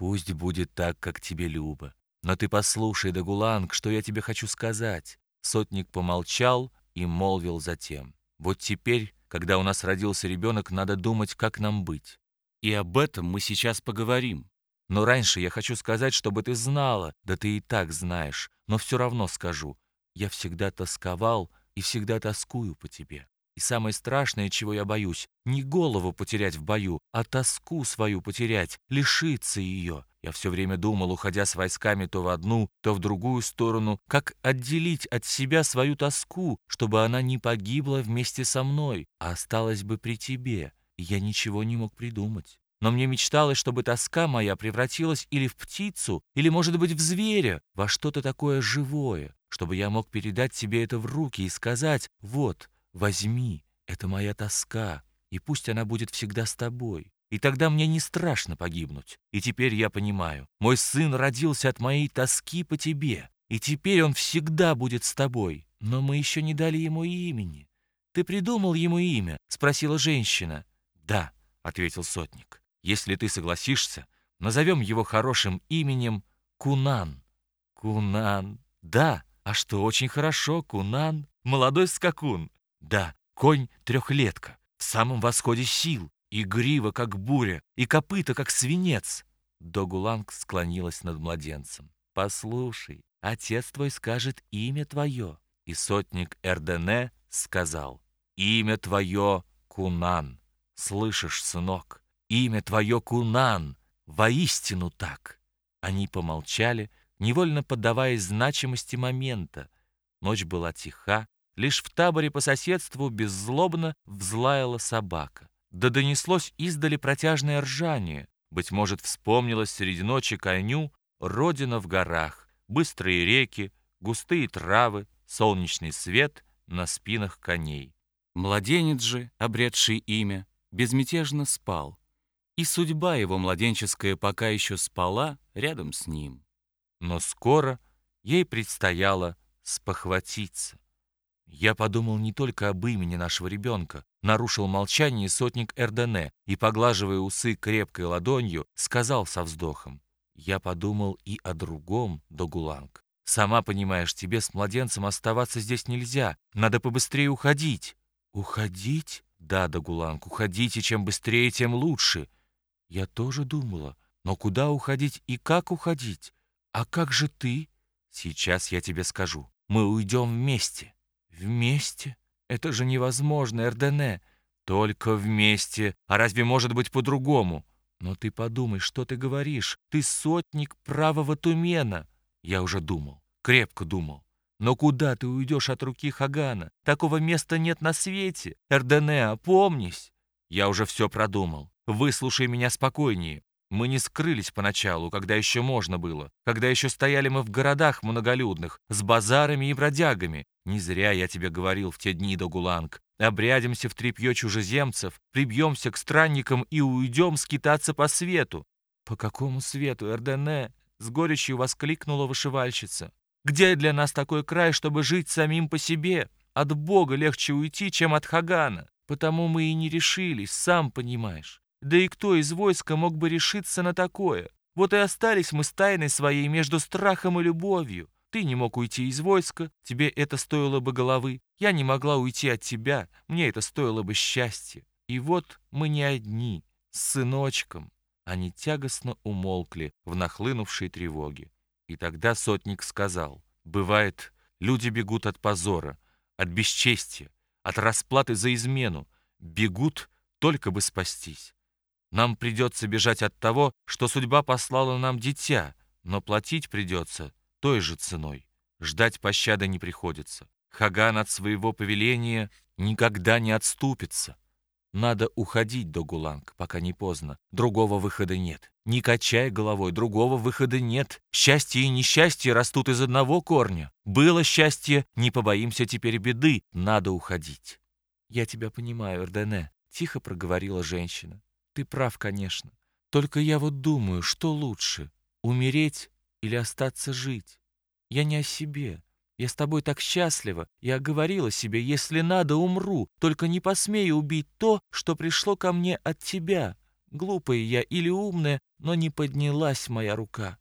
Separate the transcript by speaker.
Speaker 1: Пусть будет так, как тебе любо. Но ты послушай, Дагуланг, что я тебе хочу сказать». Сотник помолчал и молвил затем. «Вот теперь, когда у нас родился ребенок, надо думать, как нам быть. И об этом мы сейчас поговорим. Но раньше я хочу сказать, чтобы ты знала, да ты и так знаешь, но все равно скажу. Я всегда тосковал и всегда тоскую по тебе. И самое страшное, чего я боюсь, не голову потерять в бою, а тоску свою потерять, лишиться ее. Я все время думал, уходя с войсками то в одну, то в другую сторону, как отделить от себя свою тоску, чтобы она не погибла вместе со мной, а осталась бы при тебе. И я ничего не мог придумать. Но мне мечталось, чтобы тоска моя превратилась или в птицу, или, может быть, в зверя, во что-то такое живое, чтобы я мог передать тебе это в руки и сказать «Вот, возьми, это моя тоска, и пусть она будет всегда с тобой». И тогда мне не страшно погибнуть. И теперь я понимаю, мой сын родился от моей тоски по тебе, и теперь он всегда будет с тобой. Но мы еще не дали ему имени. Ты придумал ему имя? Спросила женщина. Да, ответил сотник. Если ты согласишься, назовем его хорошим именем Кунан. Кунан. Да, а что, очень хорошо, Кунан. Молодой скакун. Да, конь-трехлетка. В самом восходе сил. И грива, как буря, и копыта, как свинец. Догуланг склонилась над младенцем. «Послушай, отец твой скажет имя твое». И сотник Эрдене сказал, «Имя твое Кунан. Слышишь, сынок, имя твое Кунан. Воистину так». Они помолчали, невольно поддаваясь значимости момента. Ночь была тиха, лишь в таборе по соседству беззлобно взлаяла собака. Да донеслось издали протяжное ржание. Быть может, вспомнилось среди ночи коню родина в горах, быстрые реки, густые травы, солнечный свет на спинах коней. Младенец же, обретший имя, безмятежно спал, и судьба его младенческая пока еще спала рядом с ним. Но скоро ей предстояло спохватиться. Я подумал не только об имени нашего ребенка, нарушил молчание сотник Эрдене и, поглаживая усы крепкой ладонью, сказал со вздохом. Я подумал и о другом, Догуланг. Сама понимаешь, тебе с младенцем оставаться здесь нельзя. Надо побыстрее уходить. Уходить? Да, Догуланг, уходите, чем быстрее, тем лучше. Я тоже думала. Но куда уходить и как уходить? А как же ты? Сейчас я тебе скажу. Мы уйдем вместе. Вместе? Это же невозможно, Эрдене. Только вместе. А разве может быть по-другому? Но ты подумай, что ты говоришь. Ты сотник правого Тумена. Я уже думал, крепко думал. Но куда ты уйдешь от руки Хагана? Такого места нет на свете. Эрдене, опомнись. Я уже все продумал. Выслушай меня спокойнее. Мы не скрылись поначалу, когда еще можно было, когда еще стояли мы в городах многолюдных, с базарами и бродягами. Не зря я тебе говорил в те дни до Гуланг. Обрядимся в тряпье чужеземцев, прибьемся к странникам и уйдем скитаться по свету. По какому свету, Эрдене? С горечью воскликнула вышивальщица. Где для нас такой край, чтобы жить самим по себе? От Бога легче уйти, чем от Хагана. Потому мы и не решились, сам понимаешь. Да и кто из войска мог бы решиться на такое? Вот и остались мы с тайной своей между страхом и любовью. Ты не мог уйти из войска, тебе это стоило бы головы. Я не могла уйти от тебя, мне это стоило бы счастья. И вот мы не одни, с сыночком. Они тягостно умолкли в нахлынувшей тревоге. И тогда сотник сказал, «Бывает, люди бегут от позора, от бесчестия, от расплаты за измену, бегут только бы спастись. Нам придется бежать от того, что судьба послала нам дитя, но платить придется той же ценой. Ждать пощады не приходится. Хаган от своего повеления никогда не отступится. Надо уходить до Гуланг, пока не поздно. Другого выхода нет. Не качай головой, другого выхода нет. Счастье и несчастье растут из одного корня. Было счастье, не побоимся теперь беды. Надо уходить. Я тебя понимаю, Эрдене, тихо проговорила женщина. Ты прав, конечно. Только я вот думаю, что лучше, умереть или остаться жить? Я не о себе. Я с тобой так счастлива. Я говорила себе, если надо, умру, только не посмею убить то, что пришло ко мне от тебя. Глупая я или умная, но не поднялась моя рука.